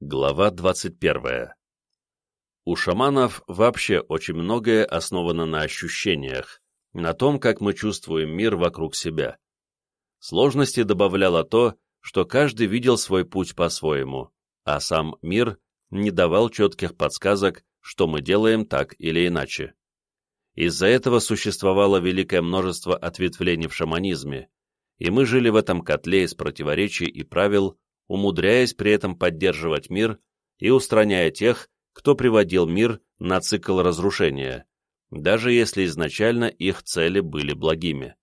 Глава 21. У шаманов вообще очень многое основано на ощущениях, на том, как мы чувствуем мир вокруг себя. Сложности добавляло то, что каждый видел свой путь по-своему, а сам мир не давал четких подсказок, что мы делаем так или иначе. Из-за этого существовало великое множество ответвлений в шаманизме, и мы жили в этом котле из противоречий и правил, умудряясь при этом поддерживать мир и устраняя тех, кто приводил мир на цикл разрушения, даже если изначально их цели были благими.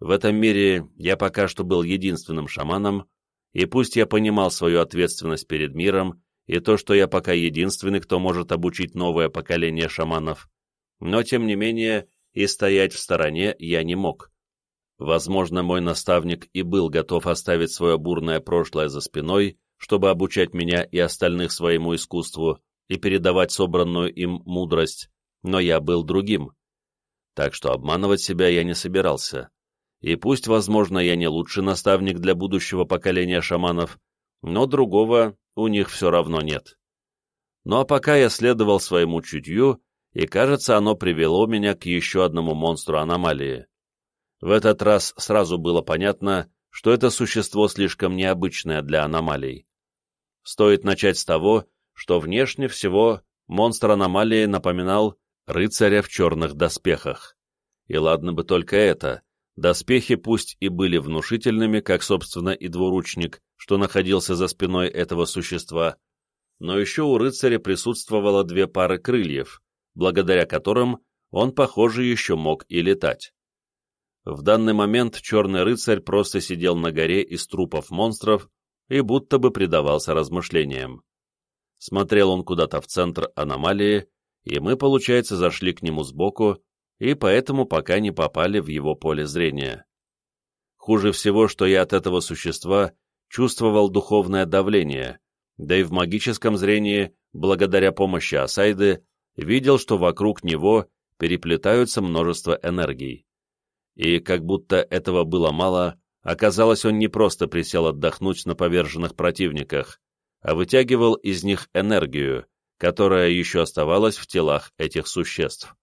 В этом мире я пока что был единственным шаманом, и пусть я понимал свою ответственность перед миром и то, что я пока единственный, кто может обучить новое поколение шаманов, но тем не менее и стоять в стороне я не мог. Возможно, мой наставник и был готов оставить свое бурное прошлое за спиной, чтобы обучать меня и остальных своему искусству и передавать собранную им мудрость, но я был другим. Так что обманывать себя я не собирался. И пусть, возможно, я не лучший наставник для будущего поколения шаманов, но другого у них все равно нет. Ну а пока я следовал своему чутью, и, кажется, оно привело меня к еще одному монстру аномалии. В этот раз сразу было понятно, что это существо слишком необычное для аномалий. Стоит начать с того, что внешне всего монстр аномалии напоминал рыцаря в черных доспехах. И ладно бы только это, доспехи пусть и были внушительными, как, собственно, и двуручник, что находился за спиной этого существа, но еще у рыцаря присутствовало две пары крыльев, благодаря которым он, похоже, еще мог и летать. В данный момент Черный Рыцарь просто сидел на горе из трупов монстров и будто бы предавался размышлениям. Смотрел он куда-то в центр аномалии, и мы, получается, зашли к нему сбоку, и поэтому пока не попали в его поле зрения. Хуже всего, что я от этого существа чувствовал духовное давление, да и в магическом зрении, благодаря помощи Асайды, видел, что вокруг него переплетаются множество энергий. И, как будто этого было мало, оказалось, он не просто присел отдохнуть на поверженных противниках, а вытягивал из них энергию, которая еще оставалась в телах этих существ.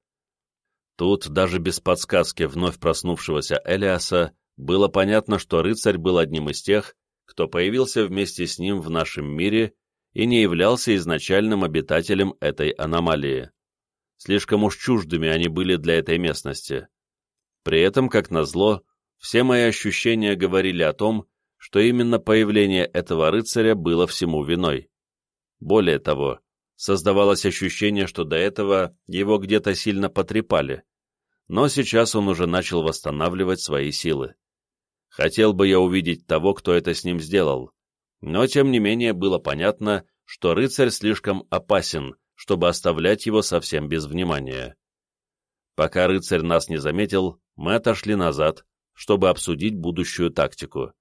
Тут, даже без подсказки вновь проснувшегося Элиаса, было понятно, что рыцарь был одним из тех, кто появился вместе с ним в нашем мире и не являлся изначальным обитателем этой аномалии. Слишком уж чуждыми они были для этой местности. При этом, как назло, все мои ощущения говорили о том, что именно появление этого рыцаря было всему виной. Более того, создавалось ощущение, что до этого его где-то сильно потрепали, но сейчас он уже начал восстанавливать свои силы. Хотел бы я увидеть того, кто это с ним сделал, но тем не менее было понятно, что рыцарь слишком опасен, чтобы оставлять его совсем без внимания. Пока рыцарь нас не заметил, мы отошли назад, чтобы обсудить будущую тактику.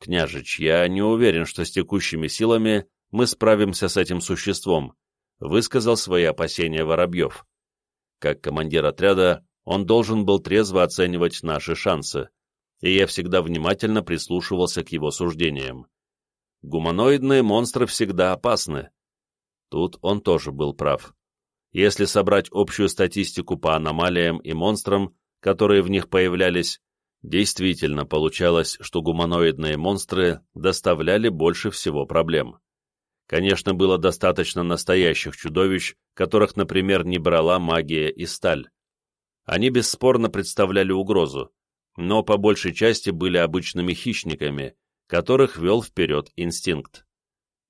«Княжич, я не уверен, что с текущими силами мы справимся с этим существом», высказал свои опасения Воробьев. Как командир отряда, он должен был трезво оценивать наши шансы, и я всегда внимательно прислушивался к его суждениям. Гуманоидные монстры всегда опасны. Тут он тоже был прав. Если собрать общую статистику по аномалиям и монстрам, которые в них появлялись, действительно получалось, что гуманоидные монстры доставляли больше всего проблем. Конечно, было достаточно настоящих чудовищ, которых, например, не брала магия и сталь. Они бесспорно представляли угрозу, но по большей части были обычными хищниками, которых вел вперед инстинкт.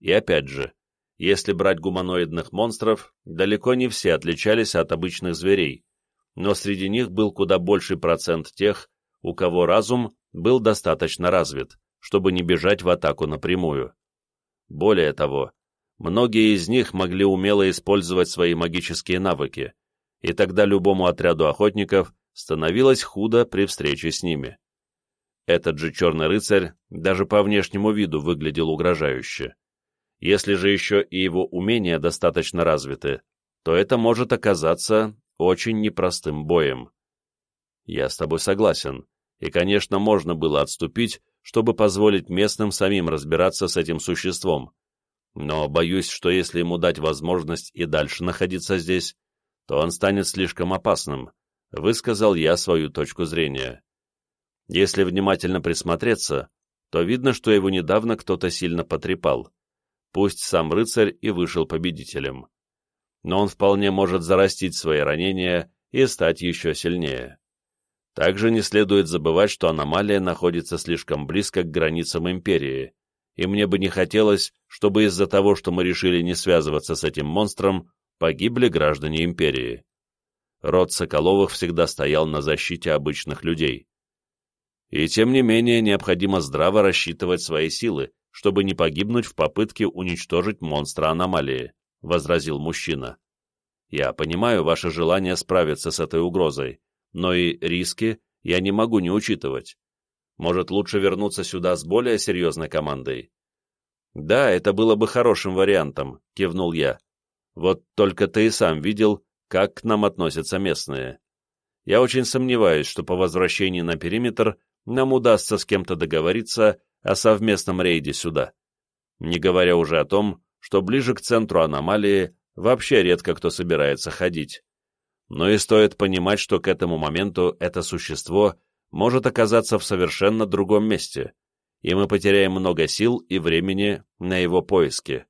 И опять же, если брать гуманоидных монстров, далеко не все отличались от обычных зверей, но среди них был куда больший процент тех, у кого разум был достаточно развит, чтобы не бежать в атаку напрямую. Более того, многие из них могли умело использовать свои магические навыки, и тогда любому отряду охотников становилось худо при встрече с ними. Этот же черный рыцарь даже по внешнему виду выглядел угрожающе. Если же еще и его умения достаточно развиты, то это может оказаться очень непростым боем. Я с тобой согласен, и, конечно, можно было отступить, чтобы позволить местным самим разбираться с этим существом, но боюсь, что если ему дать возможность и дальше находиться здесь, то он станет слишком опасным, высказал я свою точку зрения. Если внимательно присмотреться, то видно, что его недавно кто-то сильно потрепал. Пусть сам рыцарь и вышел победителем. Но он вполне может зарастить свои ранения и стать еще сильнее. Также не следует забывать, что аномалия находится слишком близко к границам Империи, и мне бы не хотелось, чтобы из-за того, что мы решили не связываться с этим монстром, погибли граждане Империи. Род Соколовых всегда стоял на защите обычных людей. И тем не менее необходимо здраво рассчитывать свои силы, чтобы не погибнуть в попытке уничтожить монстра аномалии, — возразил мужчина. Я понимаю ваше желание справиться с этой угрозой, но и риски я не могу не учитывать. Может, лучше вернуться сюда с более серьезной командой? Да, это было бы хорошим вариантом, кивнул я. Вот только ты и сам видел, как к нам относятся местные. Я очень сомневаюсь, что по возвращении на периметр нам удастся с кем-то договориться о совместном рейде сюда. Не говоря уже о том, что ближе к центру аномалии вообще редко кто собирается ходить но и стоит понимать, что к этому моменту это существо может оказаться в совершенно другом месте, и мы потеряем много сил и времени на его поиски.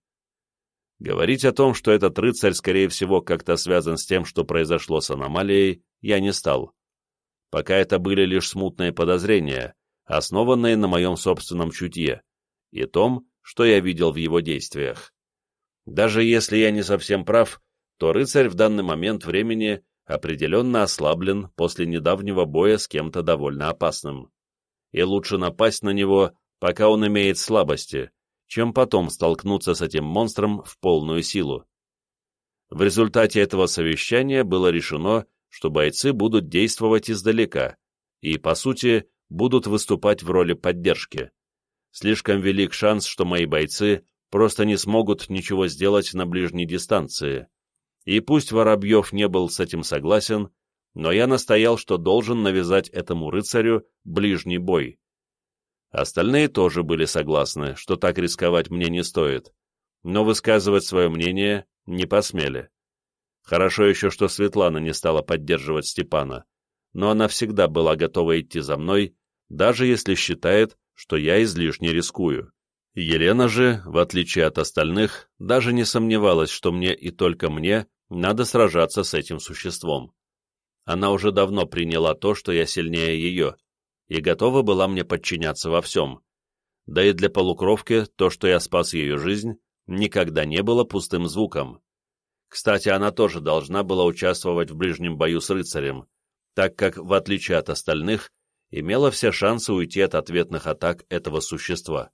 Говорить о том, что этот рыцарь, скорее всего, как-то связан с тем, что произошло с аномалией, я не стал. Пока это были лишь смутные подозрения, основанные на моем собственном чутье, и том, что я видел в его действиях. Даже если я не совсем прав, то рыцарь в данный момент времени определенно ослаблен после недавнего боя с кем-то довольно опасным. И лучше напасть на него, пока он имеет слабости, чем потом столкнуться с этим монстром в полную силу. В результате этого совещания было решено, что бойцы будут действовать издалека и, по сути, будут выступать в роли поддержки. Слишком велик шанс, что мои бойцы просто не смогут ничего сделать на ближней дистанции, и пусть Воробьев не был с этим согласен, но я настоял, что должен навязать этому рыцарю ближний бой. Остальные тоже были согласны, что так рисковать мне не стоит, но высказывать свое мнение не посмели. Хорошо еще, что Светлана не стала поддерживать Степана, но она всегда была готова идти за мной, даже если считает, что я излишне рискую. Елена же, в отличие от остальных, даже не сомневалась, что мне и только мне надо сражаться с этим существом. Она уже давно приняла то, что я сильнее ее, и готова была мне подчиняться во всем. Да и для полукровки то, что я спас ее жизнь, никогда не было пустым звуком. Кстати, она тоже должна была участвовать в ближнем бою с рыцарем, так как, в отличие от остальных, имела все шансы уйти от ответных атак этого существа.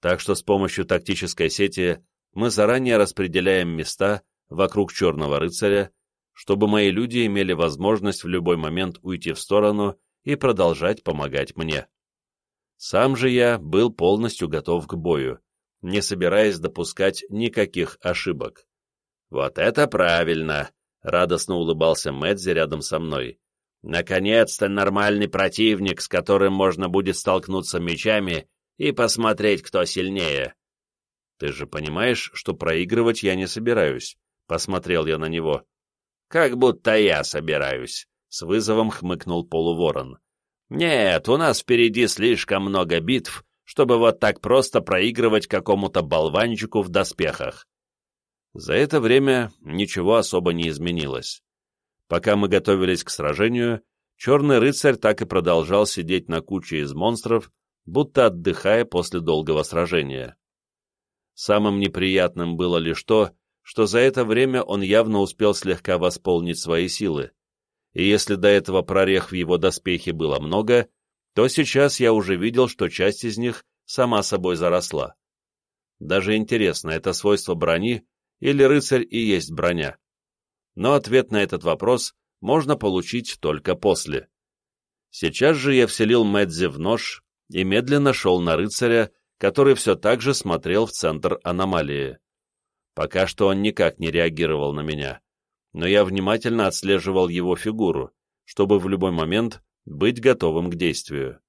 Так что с помощью тактической сети мы заранее распределяем места вокруг Черного Рыцаря, чтобы мои люди имели возможность в любой момент уйти в сторону и продолжать помогать мне. Сам же я был полностью готов к бою, не собираясь допускать никаких ошибок. «Вот это правильно!» — радостно улыбался Мэдзи рядом со мной. «Наконец-то нормальный противник, с которым можно будет столкнуться мечами и посмотреть, кто сильнее. Ты же понимаешь, что проигрывать я не собираюсь, — посмотрел я на него. Как будто я собираюсь, — с вызовом хмыкнул полуворон. Нет, у нас впереди слишком много битв, чтобы вот так просто проигрывать какому-то болванчику в доспехах. За это время ничего особо не изменилось. Пока мы готовились к сражению, черный рыцарь так и продолжал сидеть на куче из монстров, будто отдыхая после долгого сражения. Самым неприятным было лишь то, что за это время он явно успел слегка восполнить свои силы, и если до этого прорех в его доспехе было много, то сейчас я уже видел, что часть из них сама собой заросла. Даже интересно, это свойство брони или рыцарь и есть броня? Но ответ на этот вопрос можно получить только после. Сейчас же я вселил Мэдзи в нож и медленно шел на рыцаря, который все так же смотрел в центр аномалии. Пока что он никак не реагировал на меня, но я внимательно отслеживал его фигуру, чтобы в любой момент быть готовым к действию.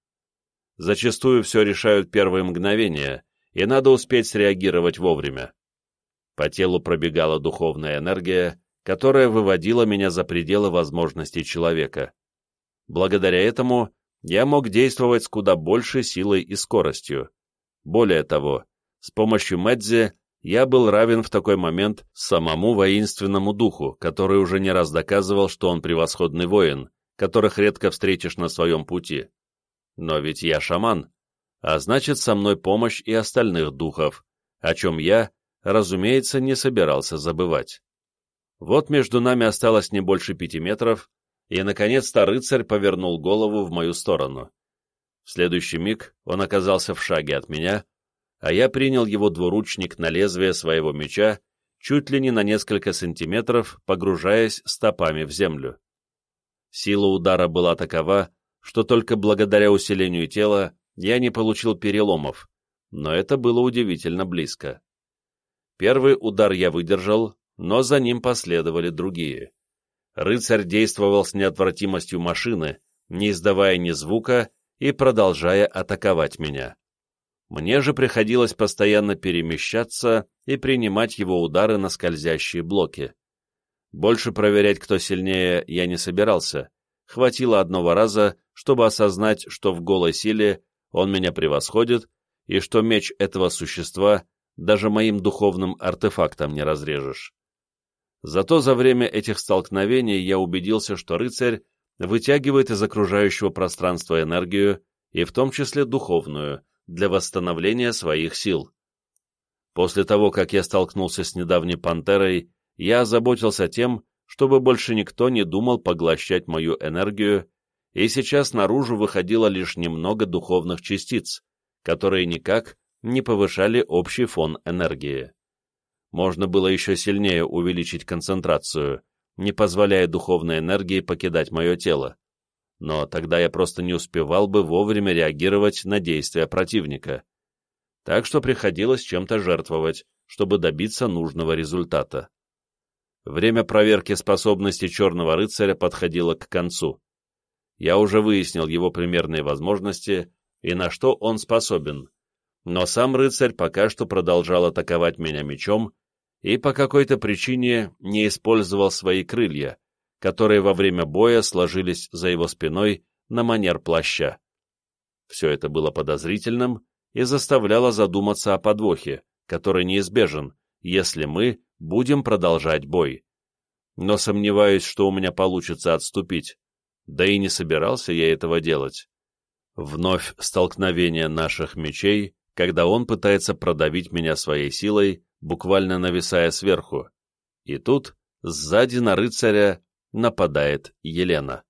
Зачастую все решают первые мгновения, и надо успеть среагировать вовремя. По телу пробегала духовная энергия, которая выводила меня за пределы возможностей человека. Благодаря этому я мог действовать с куда большей силой и скоростью. Более того, с помощью Мэдзи я был равен в такой момент самому воинственному духу, который уже не раз доказывал, что он превосходный воин, которых редко встретишь на своем пути. Но ведь я шаман, а значит, со мной помощь и остальных духов, о чем я, разумеется, не собирался забывать. Вот между нами осталось не больше пяти метров, и, наконец-то, рыцарь повернул голову в мою сторону. В следующий миг он оказался в шаге от меня, а я принял его двуручник на лезвие своего меча, чуть ли не на несколько сантиметров, погружаясь стопами в землю. Сила удара была такова, что только благодаря усилению тела я не получил переломов, но это было удивительно близко. Первый удар я выдержал, но за ним последовали другие. Рыцарь действовал с неотвратимостью машины, не издавая ни звука и продолжая атаковать меня. Мне же приходилось постоянно перемещаться и принимать его удары на скользящие блоки. Больше проверять, кто сильнее, я не собирался. Хватило одного раза, чтобы осознать, что в голой силе он меня превосходит, и что меч этого существа даже моим духовным артефактом не разрежешь. Зато за время этих столкновений я убедился, что рыцарь вытягивает из окружающего пространства энергию, и в том числе духовную, для восстановления своих сил. После того, как я столкнулся с недавней пантерой, я озаботился тем, чтобы больше никто не думал поглощать мою энергию, и сейчас наружу выходило лишь немного духовных частиц, которые никак не повышали общий фон энергии. Можно было еще сильнее увеличить концентрацию, не позволяя духовной энергии покидать мое тело но тогда я просто не успевал бы вовремя реагировать на действия противника. Так что приходилось чем-то жертвовать, чтобы добиться нужного результата. Время проверки способностей Черного Рыцаря подходило к концу. Я уже выяснил его примерные возможности и на что он способен, но сам рыцарь пока что продолжал атаковать меня мечом и по какой-то причине не использовал свои крылья, которые во время боя сложились за его спиной на манер плаща. Все это было подозрительным и заставляло задуматься о подвохе, который неизбежен, если мы будем продолжать бой. Но сомневаюсь, что у меня получится отступить, да и не собирался я этого делать. Вновь столкновение наших мечей, когда он пытается продавить меня своей силой, буквально нависая сверху. И тут, сзади на рыцаря, нападает Елена.